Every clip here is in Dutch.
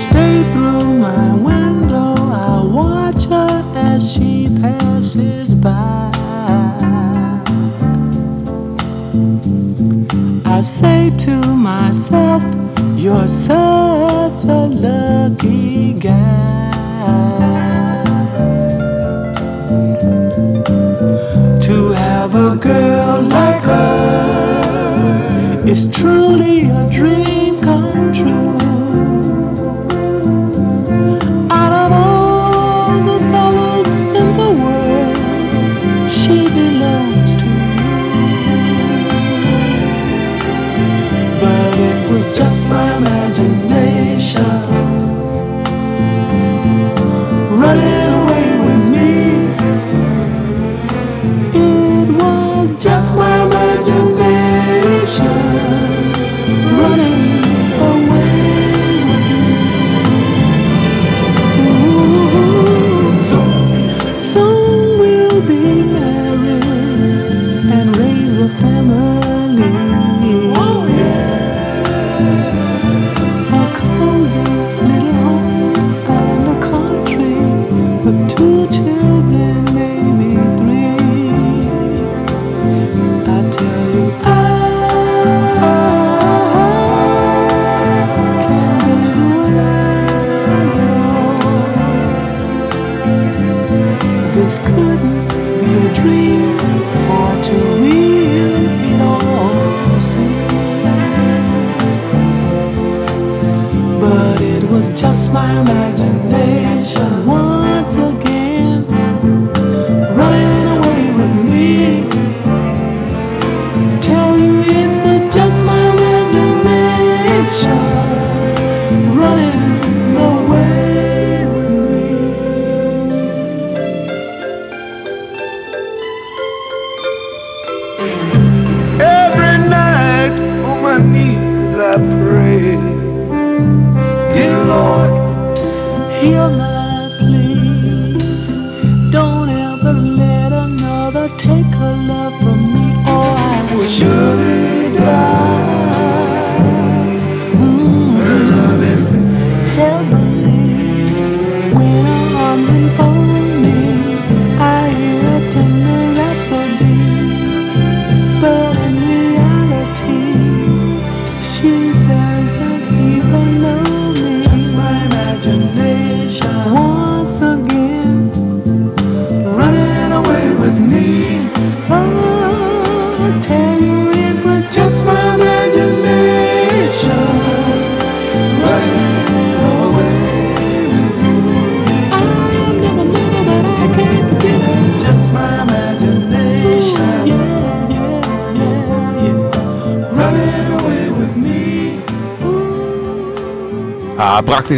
Each day through my window, I watch her as she passes by. I say to myself, You're such a lucky guy. To have a girl like her is truly a dream come true.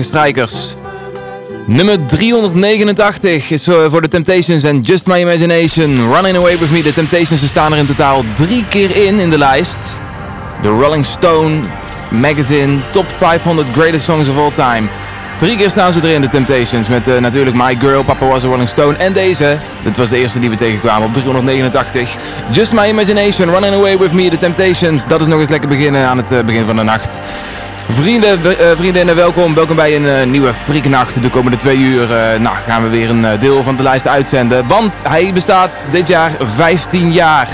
Strijkers. Nummer 389 is eh, voor de Temptations en Just My Imagination. Running Away With Me. De Temptations staan er in totaal drie keer in in de lijst. De Rolling Stone Magazine Top 500 Greatest Songs of All Time. Drie keer staan ze erin, de Temptations. Met eh, natuurlijk My Girl, Papa Was a Rolling Stone. En deze. Dit was de eerste die we tegenkwamen op 389. Just My Imagination, Running Away With Me, de Temptations. Dat is nog eens lekker beginnen aan het eh, begin van de nacht. Vrienden, eh, vriendinnen, welkom. Welkom bij een eh, nieuwe Freaknacht. De komende twee uur eh, nou, gaan we weer een deel van de lijst uitzenden. Want hij bestaat dit jaar 15 jaar.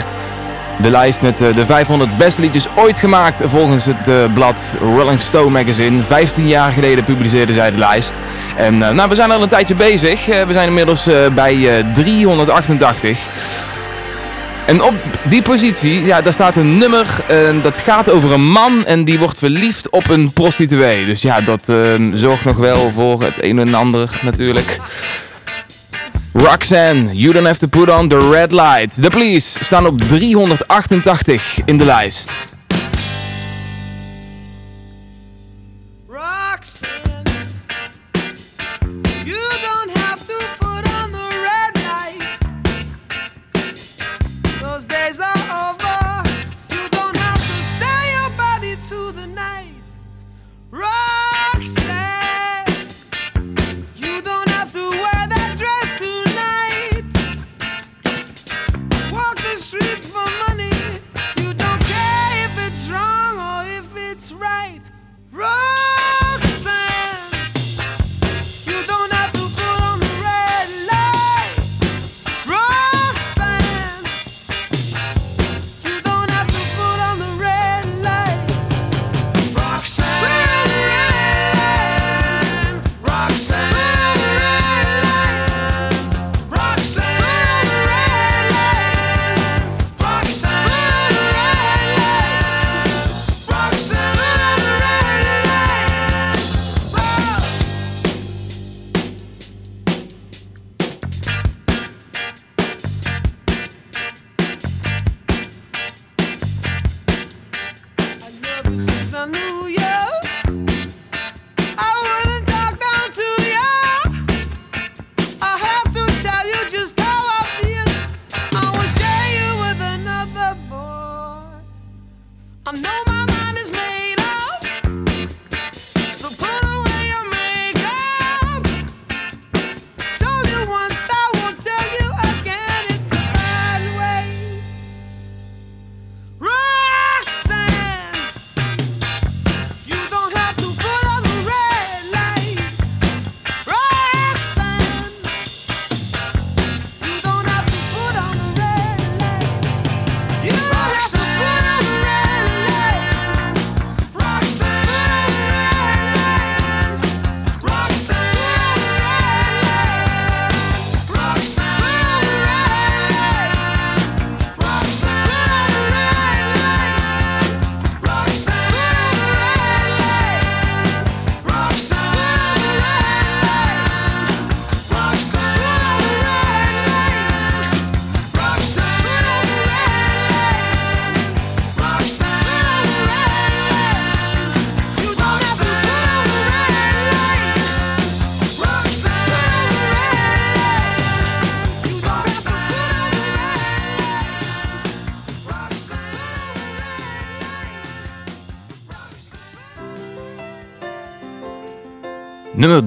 De lijst met de 500 beste liedjes ooit gemaakt volgens het blad Rolling Stone Magazine. 15 jaar geleden publiceerden zij de lijst. En nou, we zijn al een tijdje bezig. We zijn inmiddels bij eh, 388. En op die positie, ja, daar staat een nummer dat gaat over een man en die wordt verliefd op een prostituee. Dus ja, dat eh, zorgt nog wel voor het een en ander natuurlijk. Roxanne, You Don't Have To Put On The Red Light. The Police staan op 388 in de lijst.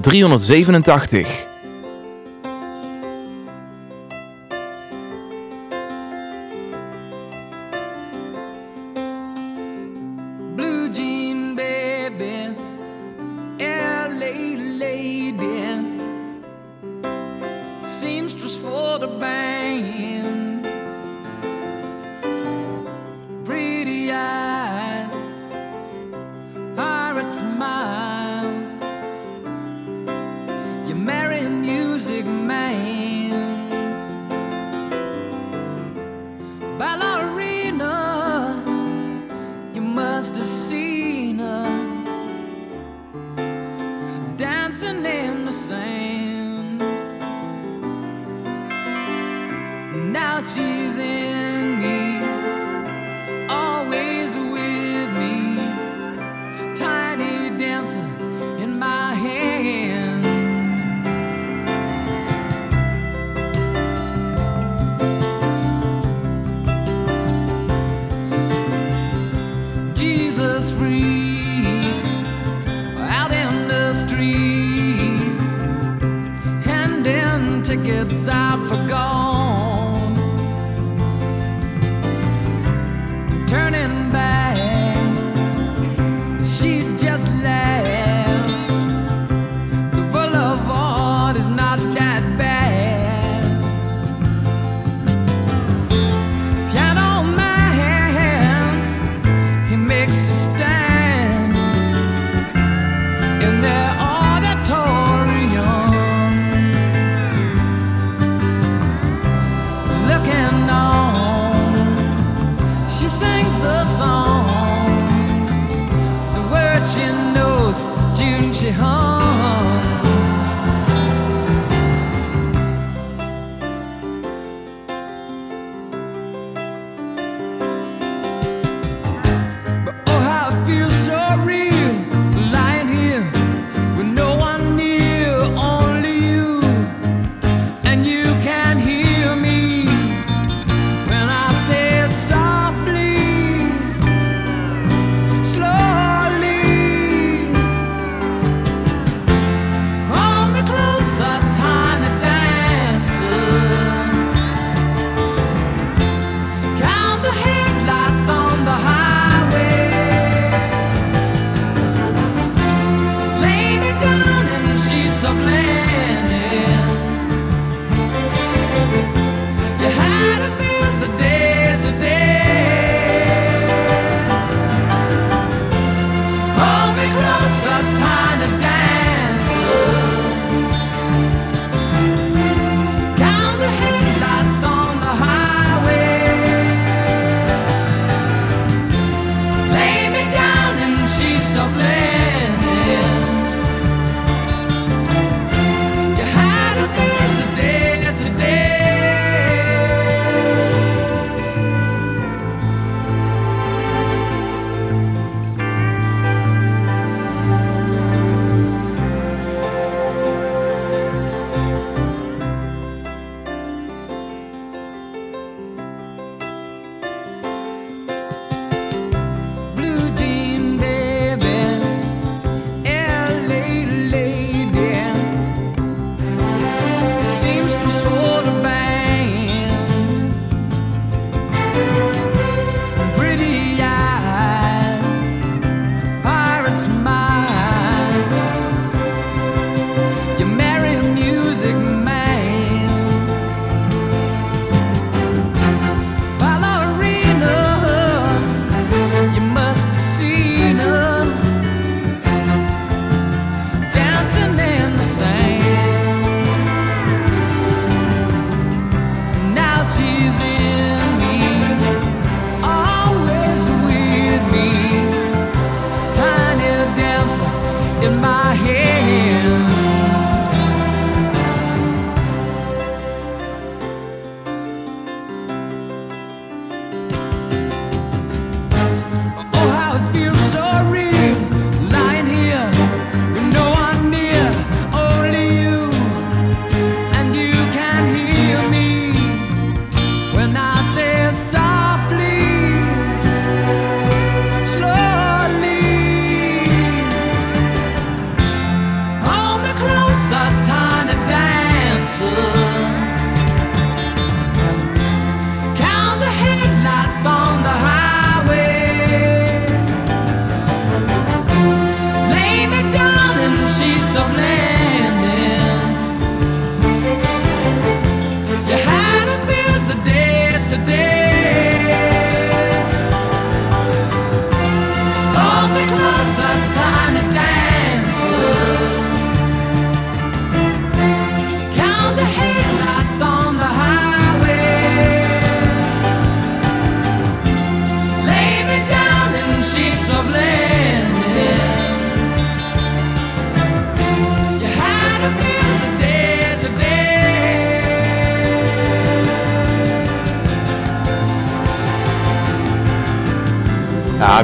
387. it's our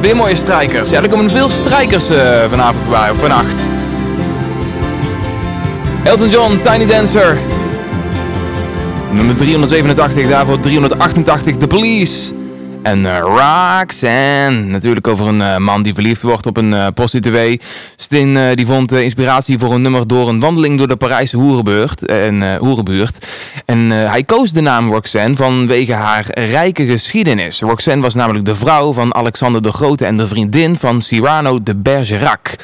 weer mooie strijkers. Ja, er komen veel strijkers eh, vanavond voorbij, of vannacht. Elton John, Tiny Dancer. Nummer 387, daarvoor 388, The Police. En eh, Roxanne, natuurlijk over een eh, man die verliefd wordt op een eh prostituee. Stin die vond inspiratie voor een nummer door een wandeling door de Parijse hoerenbuurt. En, hoerenbuurt. en hij koos de naam Roxanne vanwege haar rijke geschiedenis. Roxanne was namelijk de vrouw van Alexander de Grote en de vriendin van Cyrano de Bergerac.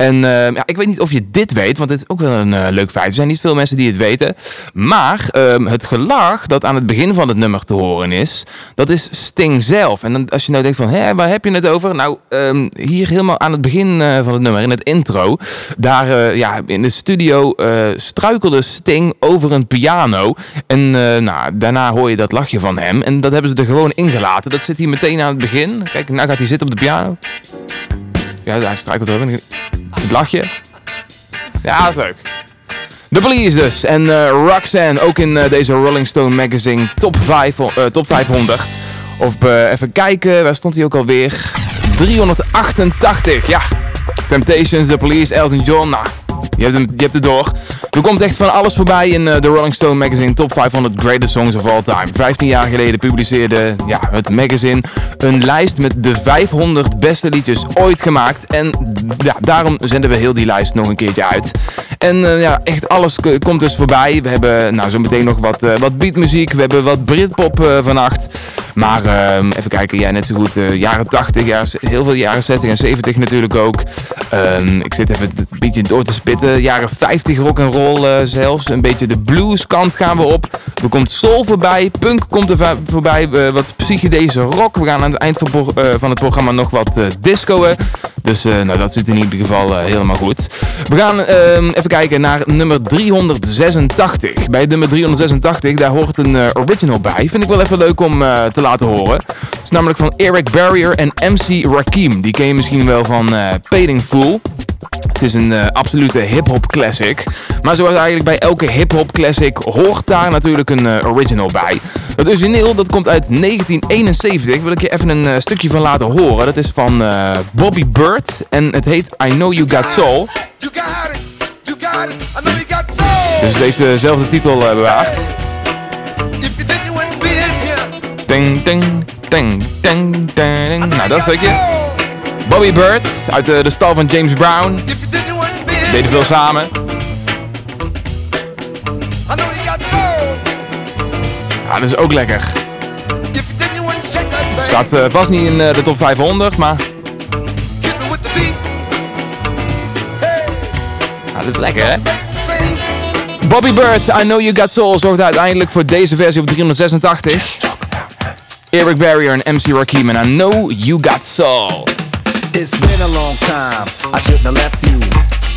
En eh, ja, ik weet niet of je dit weet, want dit is ook wel een eh, leuk feit. Er zijn niet veel mensen die het weten. Maar ehm, het gelach dat aan het begin van het nummer te horen is, dat is Sting zelf. En dan, als je nou denkt van, hé, waar heb je het over? Nou, ehm, hier helemaal aan het begin eh, van het nummer, in het intro. Daar eh, ja, in de studio struikelde Sting over een piano. En nou, daarna hoor je dat lachje van hem. En dat hebben ze er gewoon ingelaten. Dat zit hier meteen aan het begin. Kijk, nou gaat hij zitten op de piano. Ja, hij struikelt erover. Het lachje. Ja, is leuk. The Police dus. En eh, Roxanne ook in eh, deze Rolling Stone Magazine top, 5, eh, top 500. Of even kijken, waar stond hij ook alweer? 388, ja. Temptations, The Police, Elton John. Nou, je hebt, je hebt het door. Er komt echt van alles voorbij in eh, de Rolling Stone Magazine Top 500 Greatest Songs of All Time. 15 jaar geleden publiceerde ja, het magazine een lijst met de 500 beste liedjes ooit gemaakt. En ja, daarom zenden we heel die lijst nog een keertje uit. En eh, ja, echt alles komt dus voorbij. We hebben nou, zo meteen nog wat, eh, wat beatmuziek. We hebben wat Britpop vannacht. Maar ehm, even kijken, ja, net zo goed jaren 80, jaren, heel veel jaren 60 en 70 natuurlijk ook. Ehm, ik zit even een beetje door te spitten. Eh, jaren 50 rock and roll eh, zelfs. Een beetje de blues kant gaan we op. Er komt soul voorbij, punk komt er voorbij, eh, wat psychedelische rock. We gaan aan het eind van, het programma nog wat discoen. Dus nou, dat zit in ieder geval helemaal goed. We gaan ehm, even kijken naar nummer 386. Bij nummer 386, daar hoort een original bij. Vind ik wel even leuk om te laten horen. Het is namelijk van Eric Barrier en MC Rakim. Die ken je misschien wel van Painting Fool. Het is een eh, absolute hip-hop classic. Maar zoals eigenlijk bij elke hip-hop classic hoort daar natuurlijk een eh, original bij. Dat origineel dat komt uit 1971. Wil ik je even een eh, stukje van laten horen. Dat is van Bobby Bird en het heet I Know You Got Soul. You got it, you got it. I know you got soul. Dus het heeft dezelfde titel bewaard. Ding, ding, ding, ding, ding. Nou, dat stukje. Bobby Bird uit de, stal van James Brown. Deden veel samen. Ja, dat is ook lekker. Staat eh, vast niet in eh, de top 500, maar dat is lekker hè. Bobby Bird, I Know You Got Soul zorgt uiteindelijk voor deze versie op 386. Eric Barrier en MC Rakim en I Know You Got Soul. It's been a long time. I shouldn't have left you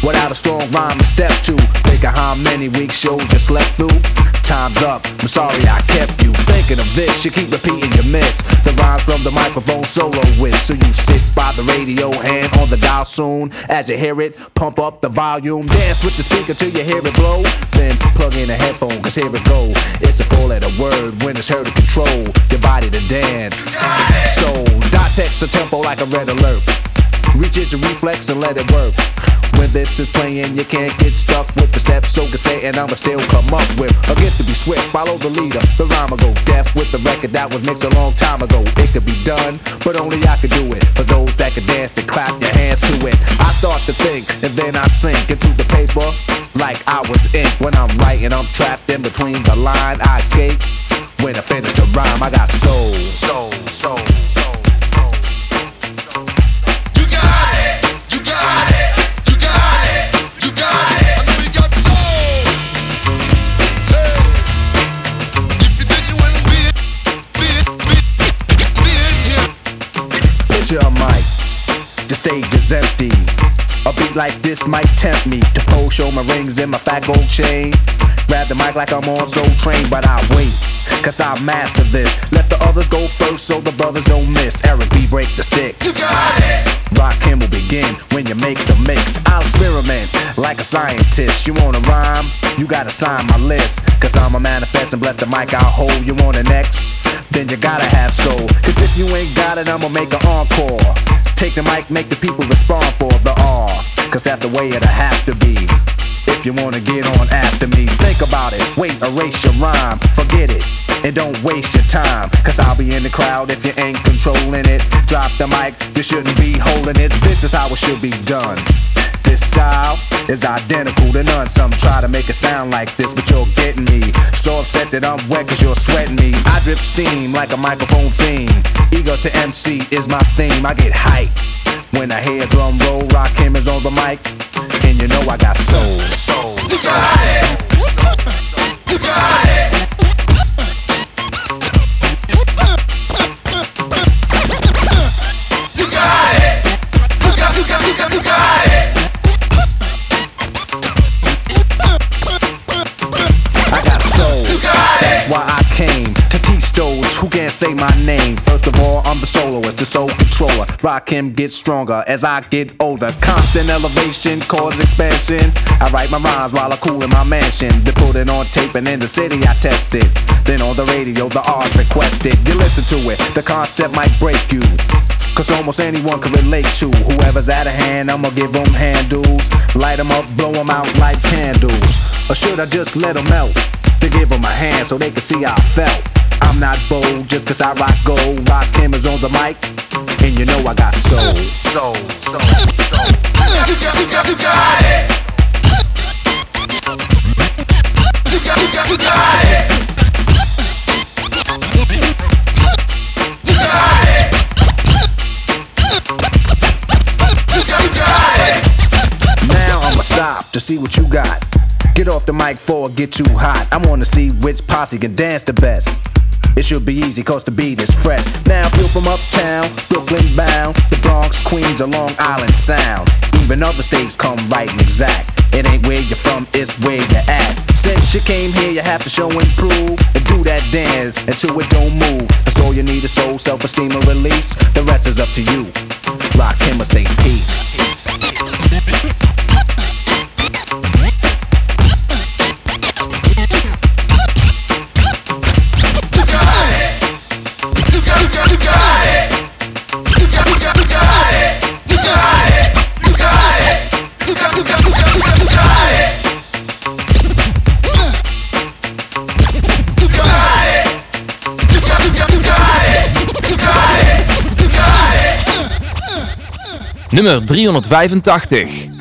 without a strong rhyme to step to. Think of how many weak shows you slept through. Time's up. I'm sorry I kept you thinking of this. You keep repeating your miss. The rhyme from the microphone solo with. So you sit by the radio, hand on the dial soon. As you hear it, pump up the volume. Dance with the speaker till you hear it blow. Then plug in a headphone, cause here it go. It's a four letter word when it's heard to control your body to dance. So, dot text a tempo like a red alert. Reach your reflex and let it work. When this is playing, you can't get stuck with the steps. So can say, and I'ma still come up with a gift to be swift. Follow the leader, the rhyme will go deaf with the record that was mixed a long time ago. It could be done, but only I could do it. For those that can dance and clap your hands to it. I start to think, and then I sink into the paper like I was ink. When I'm writing, I'm trapped in between the line. I escape. When I finish the rhyme, I got soul, soul, soul. Stage is empty. A beat like this might tempt me to pose, show my rings and my fat gold chain. Grab the mic like I'm on Soul Train, but I wait, cause I master this. Let the others go first so the brothers don't miss. Eric B. break the sticks. You got it. Rock him will begin when you make the mix. I'll experiment like a scientist. You wanna rhyme? You gotta sign my list. Cause I'm a manifest and bless the mic I'll hold. You want an X? Then you gotta have soul. Cause if you ain't got it, I'ma make an encore. Take the mic, make the people respond for the R. Cause that's the way it'll have to be. If you wanna get on after me, think about it. Wait, erase your rhyme. Forget it. And don't waste your time. Cause I'll be in the crowd if you ain't controlling it. Drop the mic, you shouldn't be holding it. This is how it should be done. This style is identical to none. Some try to make it sound like this, but you're getting me. So upset that I'm wet cause you're sweating me. I drip steam like a microphone theme. Ego to MC is my theme. I get hype when I hear drum roll. Rock is on the mic. And you know I got soul. Soul. You got it. Rock him, get stronger as I get older. Constant elevation, cause expansion. I write my rhymes while I cool in my mansion. They put it on tape and in the city I test it. Then on the radio, the R's requested. You listen to it, the concept might break you. Cause almost anyone can relate to whoever's out of hand. I'ma give them handles, light them up, blow them out like candles. Or should I just let them melt? To give them a hand so they can see how I felt. I'm not bold just cause I rock gold. Rock cameras on the mic, and you know I got soul. Soul, soul, soul. You got, you got, you got it. You got, you got, you got it. You got it. You got, you got it. Now I'ma stop to see what you got. Get off the mic for get too hot. I wanna see which posse can dance the best. It should be easy cause the beat is fresh. Now feel from uptown, Brooklyn bound, the Bronx, Queens, or Long Island Sound. Even other states come right and exact. It ain't where you're from, it's where you're at. Since you came here, you have to show and prove and do that dance until it don't move. That's all you need is soul, self-esteem, and release. The rest is up to you. Rock him or say peace. Nummer 385.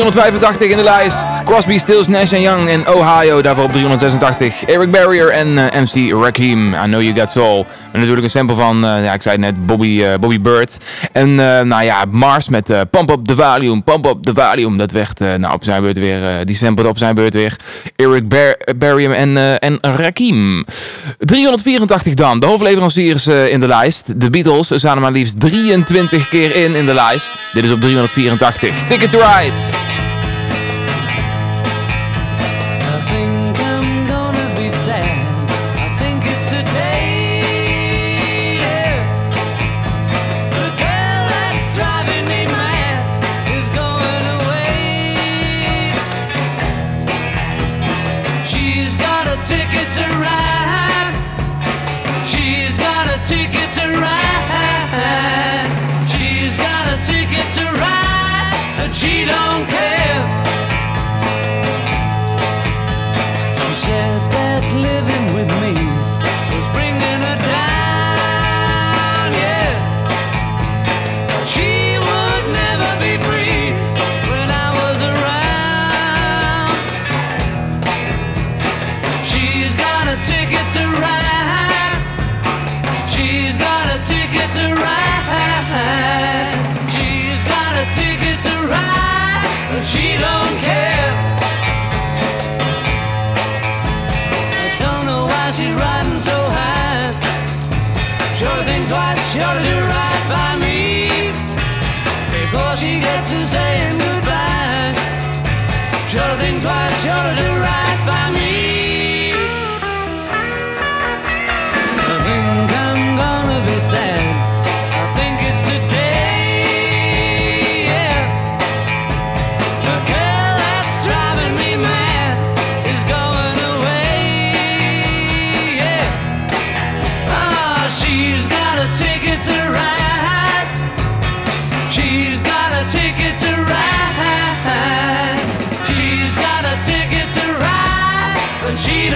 385 in de lijst. Crosby, Stills, Nash Young en Ohio. Daarvoor op 386. Eric Barrier en eh, MC Rakim. I Know You Got Soul. En natuurlijk een sample van, eh, ja, ik zei het net, Bobby, eh, Bobby Bird. En nou ja, Mars met Pump Up The Valium, Pump Up The Valium. Dat werd nou, op zijn beurt weer, die sampled op zijn beurt weer Eric Bar Barrier en, en Rakim. 384 dan, de hoofdleveranciers in de lijst. De Beatles er maar liefst 23 keer in in de lijst. Dit is op 384. Ticket to Ride.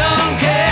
don't care.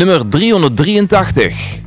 nummer 383.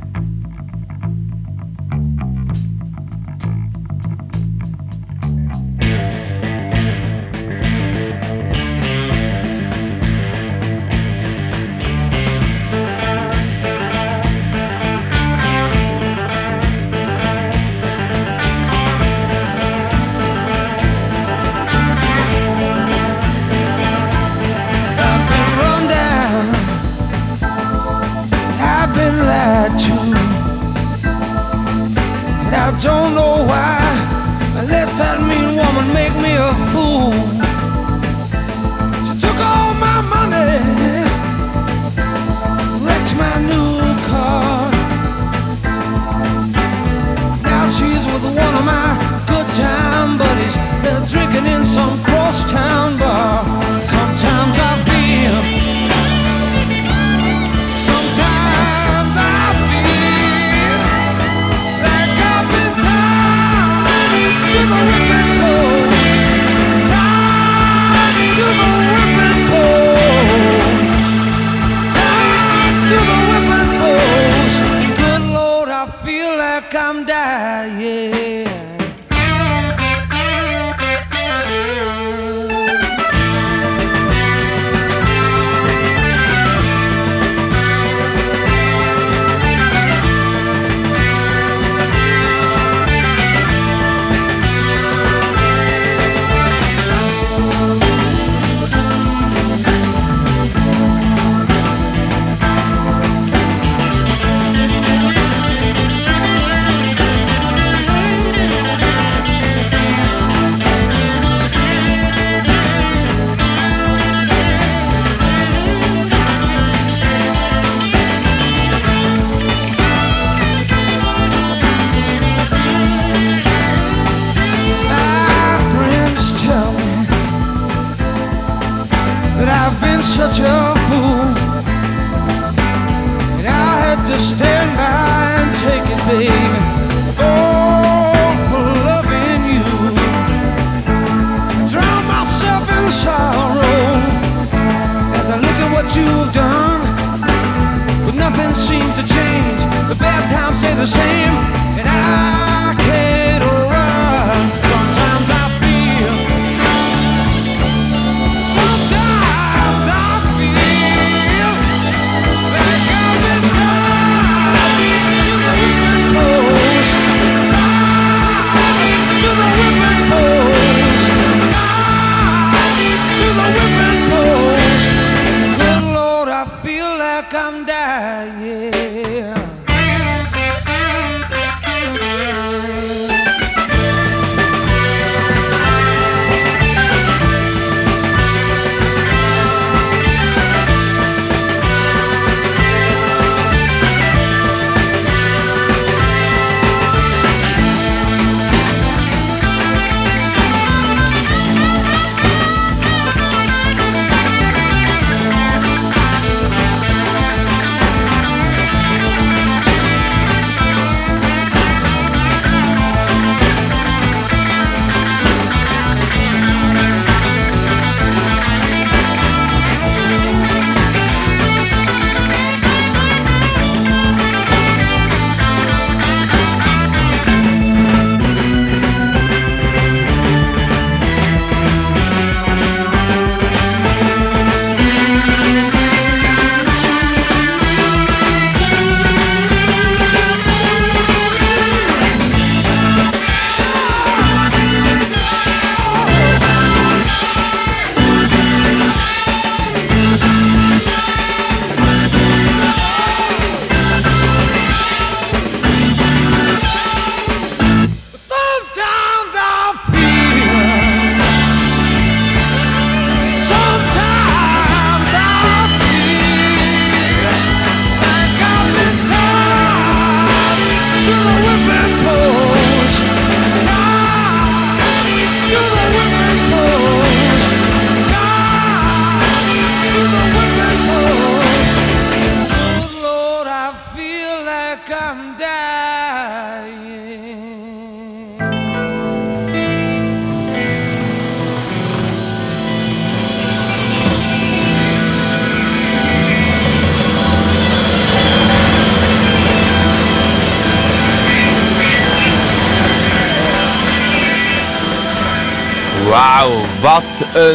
nothing seems to change. The bad times stay the same, and I.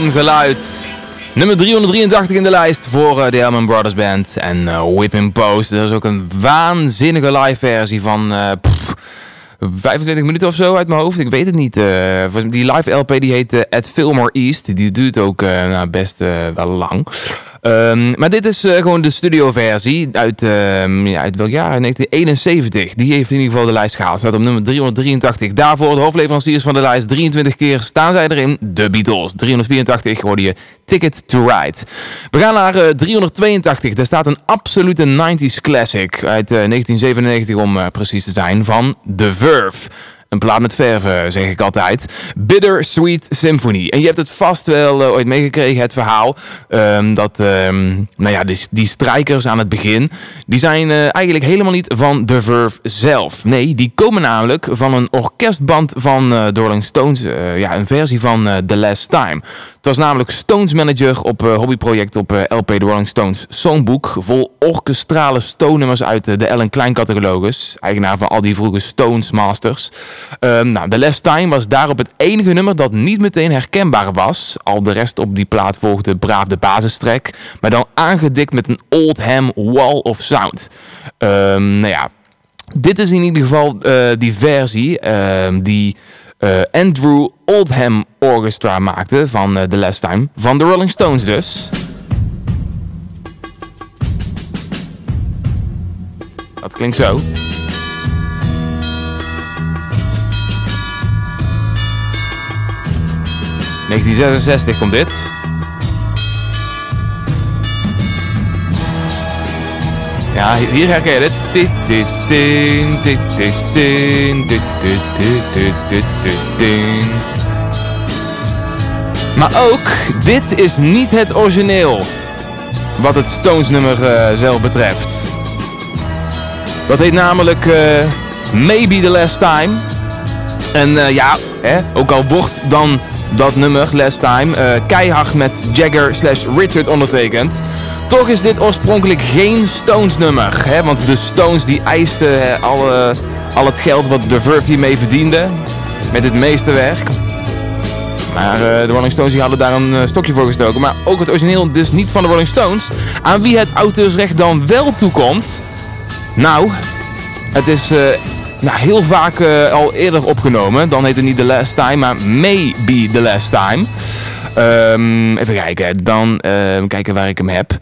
geluid. Nummer 383 in de lijst voor eh, de Elman Brothers Band en eh, Whipping Post. Er is ook een waanzinnige live versie van eh, pff, 25 minuten of zo uit mijn hoofd. Ik weet het niet. eh, die live LP die heet eh, At Fillmore East. Die duurt ook eh, nou, best eh, wel lang. Ehm, maar dit is eh, gewoon de studioversie uit, ehm, ja, uit welk jaar? 1971. Die heeft in ieder geval de lijst gehaald. Staat op nummer 383. Daarvoor de hoofdleveranciers van de lijst. 23 keer staan zij erin. De Beatles. 384 hoorde je Ticket to Ride. We gaan naar eh, 382. Daar staat een absolute 90s classic uit eh, 1997 om eh, precies te zijn van The Verve. Een plaat met verven, zeg ik altijd. Bitter Sweet Symphony. En je hebt het vast wel eh, ooit meegekregen, het verhaal. ehm, dat, ehm, nou ja, dus die strijkers aan het begin. Die zijn eh, eigenlijk helemaal niet van The Verve zelf. Nee, die komen namelijk van een orkestband van eh The Rolling Stones. eh, ja, een versie van eh, The Last Time. Het was namelijk Stones manager op eh, hobbyproject op eh, LP The Rolling Stones Songbook. Vol orkestrale stonenummers uit eh, de Ellen Klein catalogus. Eigenaar van al die vroege Stones Masters. Ehm, nou, The Last Time was daarop het enige nummer dat niet meteen herkenbaar was. Al de rest op die plaat volgde braaf de basistrek. Maar dan aangedikt met een Oldham Wall of Sound. Ehm, nou ja, dit is in ieder geval eh, die versie ehm, die eh, Andrew Oldham Orchestra maakte van eh, The Last Time. Van de Rolling Stones dus. Dat klinkt zo. ...1966 komt dit. Ja, hier herken je dit. Maar ook, dit is niet het origineel. Wat het Stones nummer eh, zelf betreft. Dat heet namelijk eh, Maybe the Last Time. En eh, ja, hè, ook al wordt dan dat nummer, Last Time, eh, keihard met Jagger slash Richard ondertekend. Toch is dit oorspronkelijk geen Stones nummer. Hè? Want de Stones die eisten alle, al het geld wat The Verve hiermee verdiende. Met het meeste werk. Maar eh, de Rolling Stones die hadden daar een eh, stokje voor gestoken. Maar ook het origineel dus niet van de Rolling Stones. Aan wie het auteursrecht dan wel toekomt. Nou, het is nou, heel vaak eh, al eerder opgenomen. Dan heet het niet The Last Time, maar Maybe The Last Time. Ehm, even kijken, dan ehm, kijken waar ik hem heb.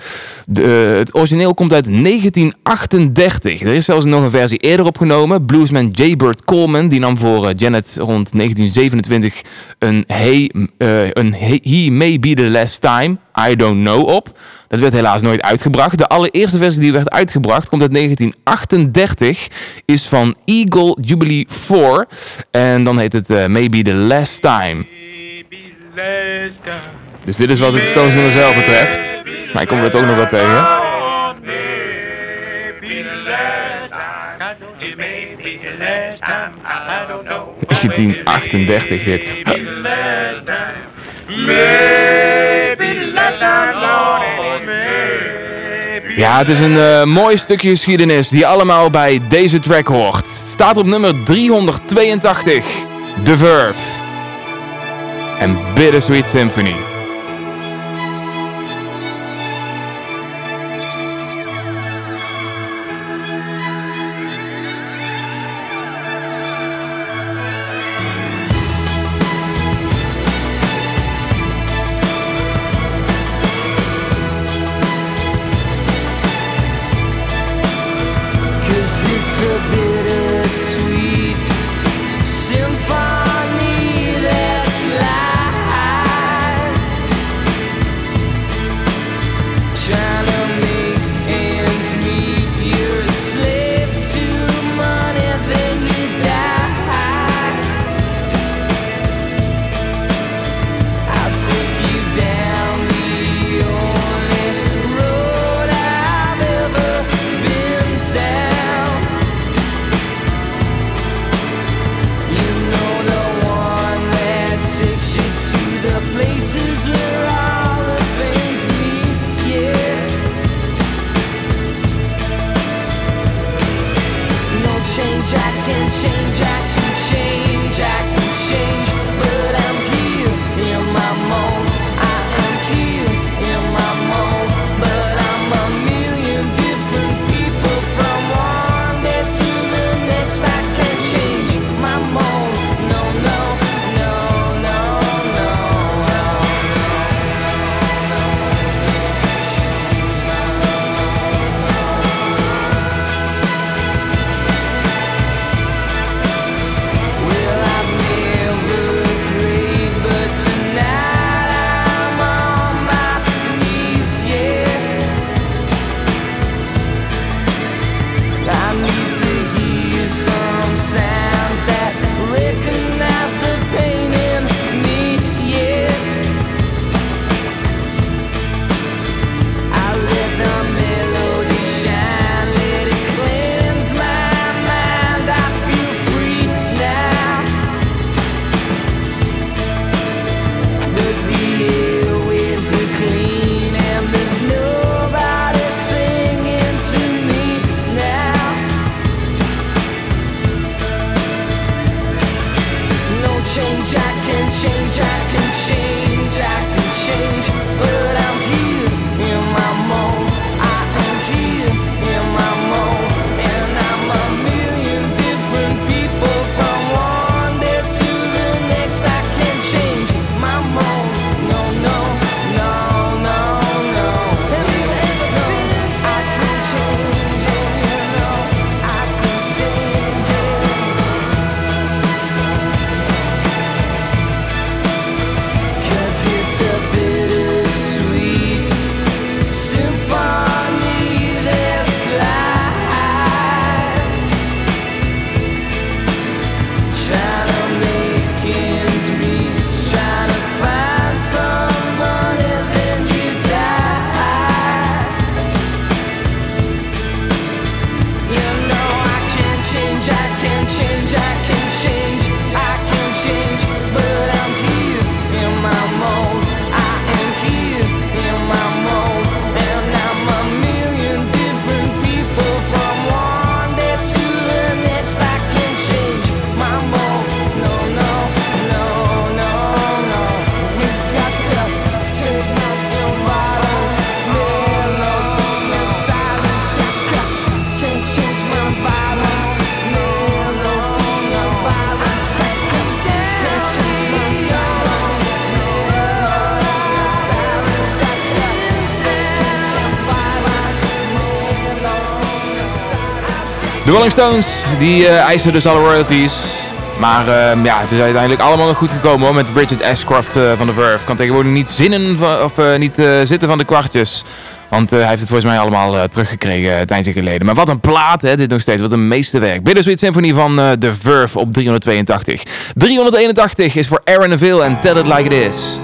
De, het origineel komt uit 1938. Er is zelfs nog een versie eerder opgenomen. Bluesman J. Bird Coleman die nam voor eh, Janet rond 1927 een, hey, eh, een hey, He May Be The Last Time, I Don't Know op. Dat werd helaas nooit uitgebracht. De allereerste versie die werd uitgebracht komt uit 1938. Is van Eagle Jubilee 4. En dan heet het eh, Maybe The Last Time. Dus dit is wat het Stones nummer zelf betreft. Maar ik kom het ook nog wat tegen. 1938 dit. Ja, het is een eh, mooi stukje geschiedenis die allemaal bij deze track hoort. Staat op nummer 382. The Verve. En Bittersweet Symphony. Rolling Stones, die eh, eisen dus alle royalties. Maar ehm, ja, het is uiteindelijk allemaal goed gekomen hoor, met Richard Ashcroft eh, van The Verve. Kan tegenwoordig niet zinnen van, of eh, niet zitten van de kwartjes. Want hij heeft het volgens mij allemaal teruggekregen uh, tijdje geleden. Maar wat een plaat, hè, dit nog steeds. Wat een meesterwerk. Bittersweet Symphony van The Verve op 382. 381 is voor Aaron Neville en Tell It Like It Is.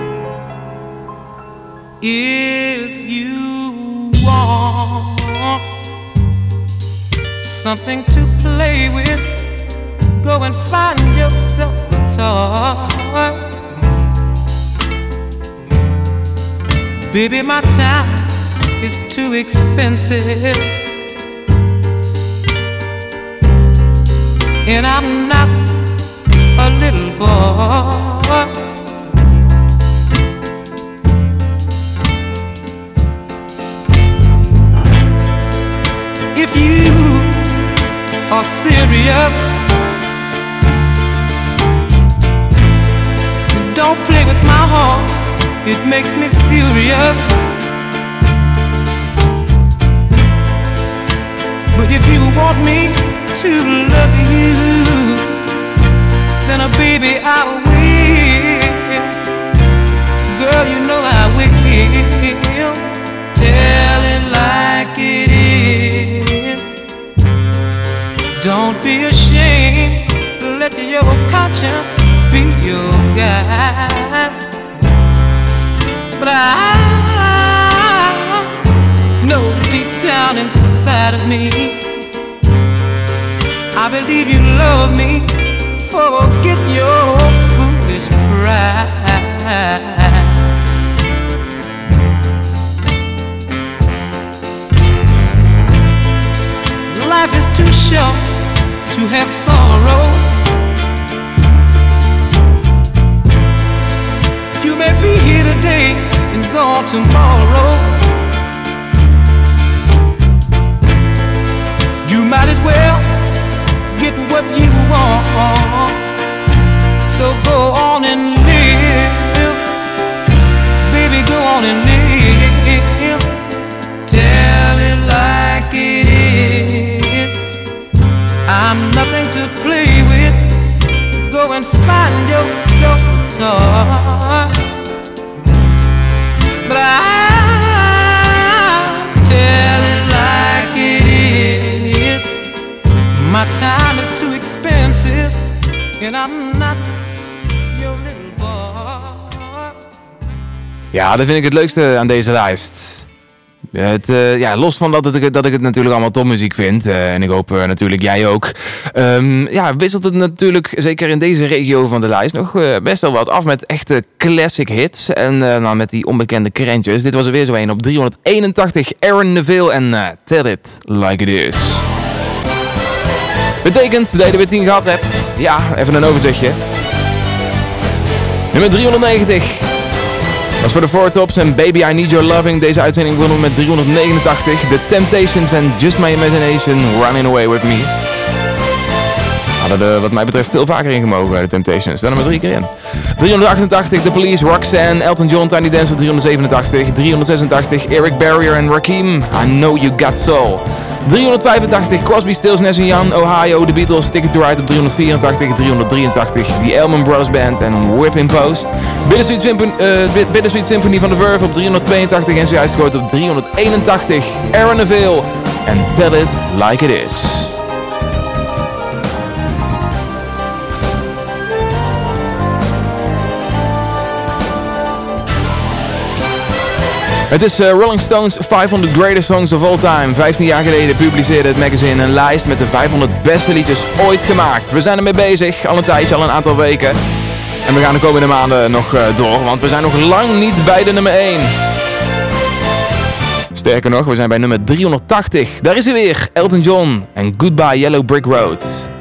If you something to play with, go and find yourself a toy. Baby, my time is too expensive. And I'm not a little boy. If you are serious, don't play with my heart, it makes me furious. But if you want me to love you, then a baby I will. Girl, you know I will. Don't be ashamed. Let your conscience be your guide. But I know deep down inside of me, I believe you love me. Forget your foolish pride. Life is too short to have sorrow. You may be here today and gone tomorrow. Ja, dat vind ik het leukste aan deze lijst. Het, eh, ja, los van dat, het, dat ik het natuurlijk allemaal topmuziek vind. eh, en ik hoop eh, natuurlijk jij ook. ehm, ja, wisselt het natuurlijk, zeker in deze regio van de lijst, nog best wel wat af met echte classic hits. En nou, met die onbekende krentjes. Dit was er weer zo een op 381. Aaron Neville en Tell It Like It Is. Betekent dat je er weer 10 gehad hebt. Ja, even een overzichtje. Nummer 390. Is voor de Four en Baby I Need Your Loving. Deze uitzending begonnen met 389. The Temptations en Just My Imagination, Running Away With Me. Hadden wat mij betreft veel vaker in gemogen, de Temptations. Er maar drie keer in. 388, The Police, Roxanne, Elton John, Tiny Dancer, 387. 386, Eric Barrier en Rakim, I Know You Got Soul. 385, Crosby, Stills, Nash Young, Ohio, The Beatles, Ticket to Ride op 384, 383, The Elman Brothers Band en Whipping Post. Bittersweet, Symphony, eh, Symphony van The Verve op 382 en zojuist gehoord op 381, Aaron Neville en Tell It Like It Is. Het is eh, Rolling Stones 500 Greatest Songs of All Time. 15 jaar geleden publiceerde het magazine een lijst met de 500 beste liedjes ooit gemaakt. We zijn ermee bezig, al een tijdje, al een aantal weken. En we gaan de komende maanden nog eh, door, want we zijn nog lang niet bij de nummer 1. Sterker nog, we zijn bij nummer 380. Daar is hij weer, Elton John en Goodbye Yellow Brick Road.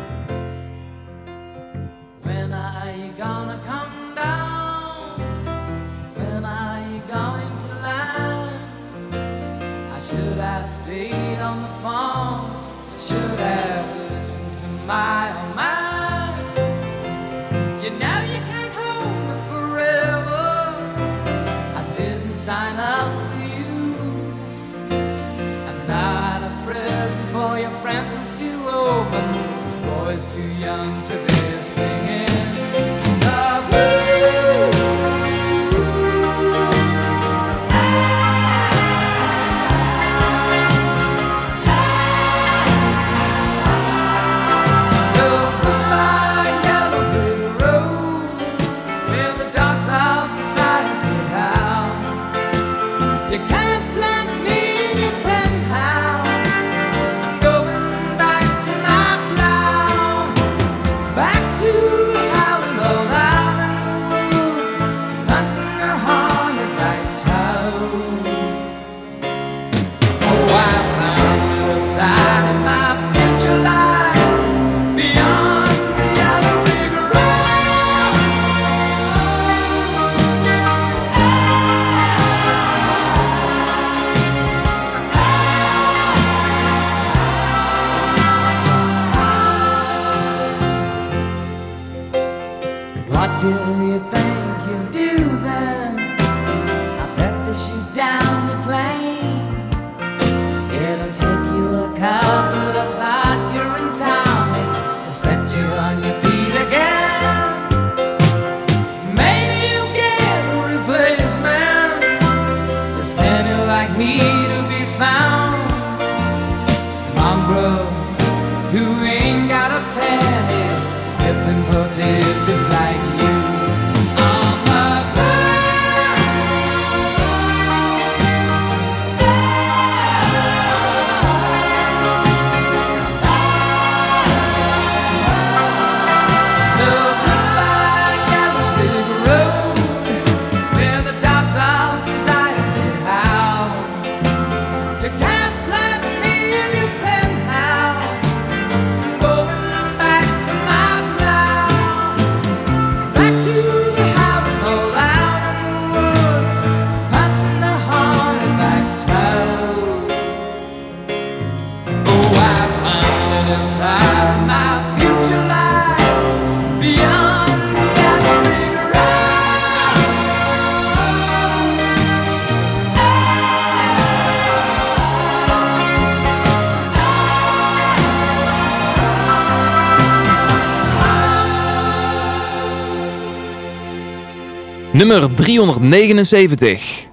Nummer 379.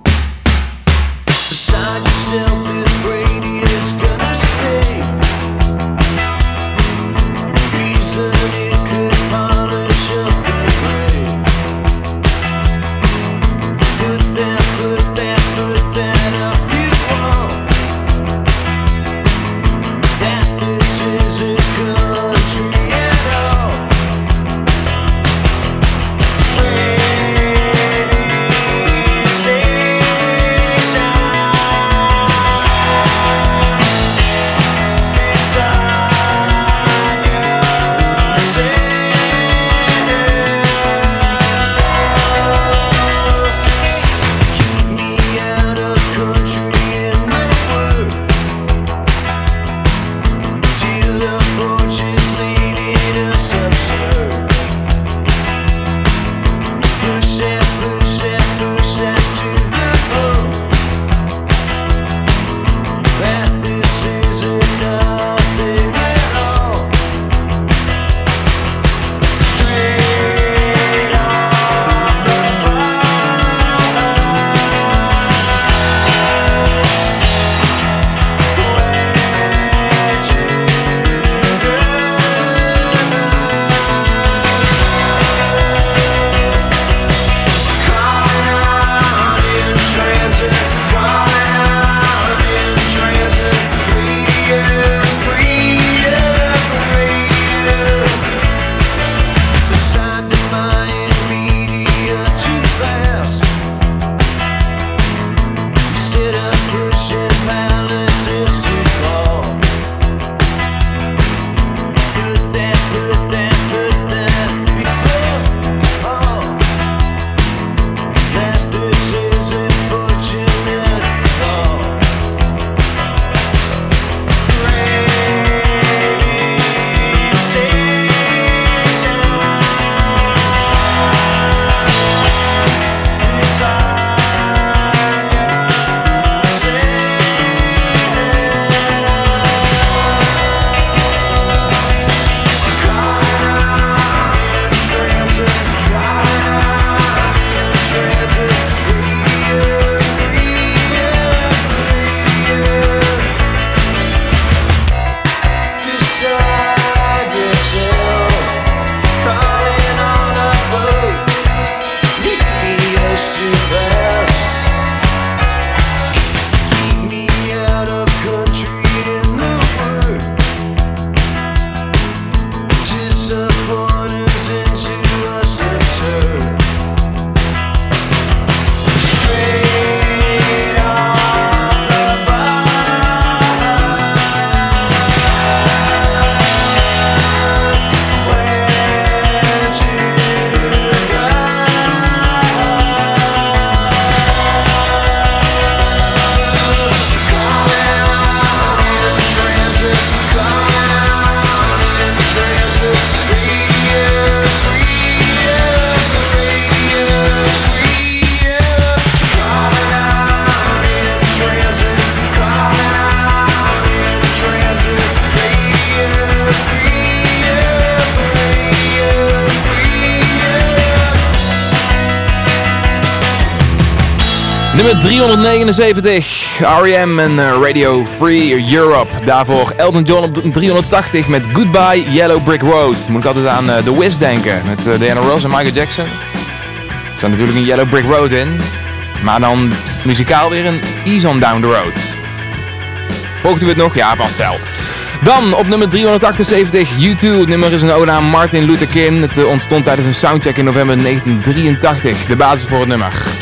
Nummer 379, R.E.M. en eh, Radio Free Europe. Daarvoor Elton John op 380 met Goodbye Yellow Brick Road. Moet ik altijd aan eh, The Wiz denken, met eh, Diana Ross en Michael Jackson. Er staat natuurlijk een Yellow Brick Road in, maar dan muzikaal weer een Ease on Down the Road. Volgt u het nog? Ja, vast wel. Dan op nummer 378, U2. Het nummer is een ode Martin Luther King. Het ontstond tijdens een soundcheck in november 1983. De basis voor het nummer.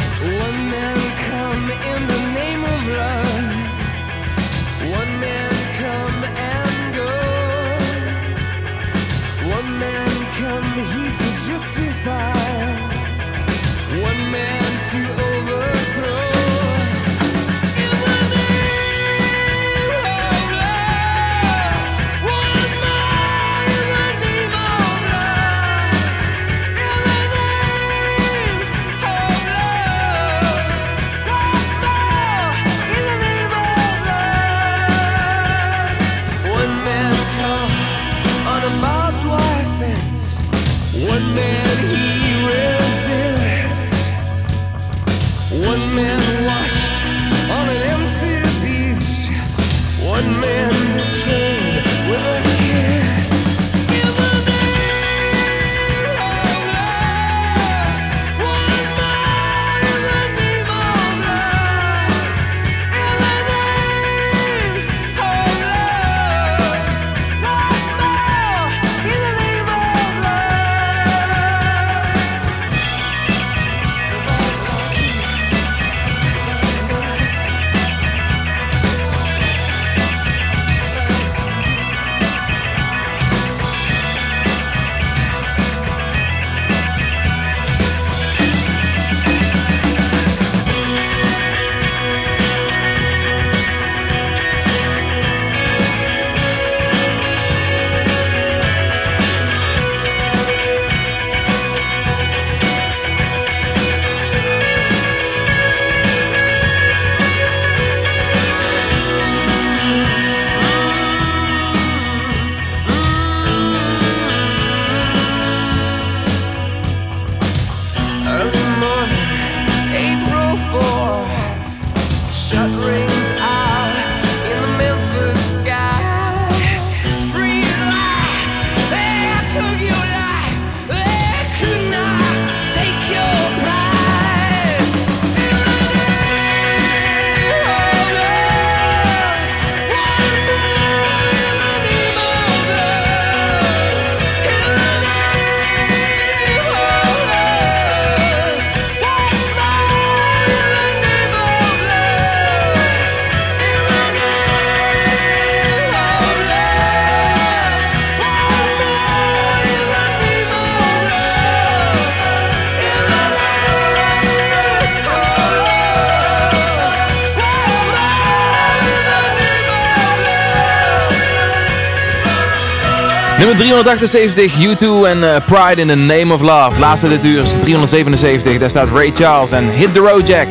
378 U2 en eh, Pride in the Name of Love. Laatste dit uur is 377. Daar staat Ray Charles en Hit the Road Jack.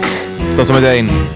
Tot zometeen. meteen.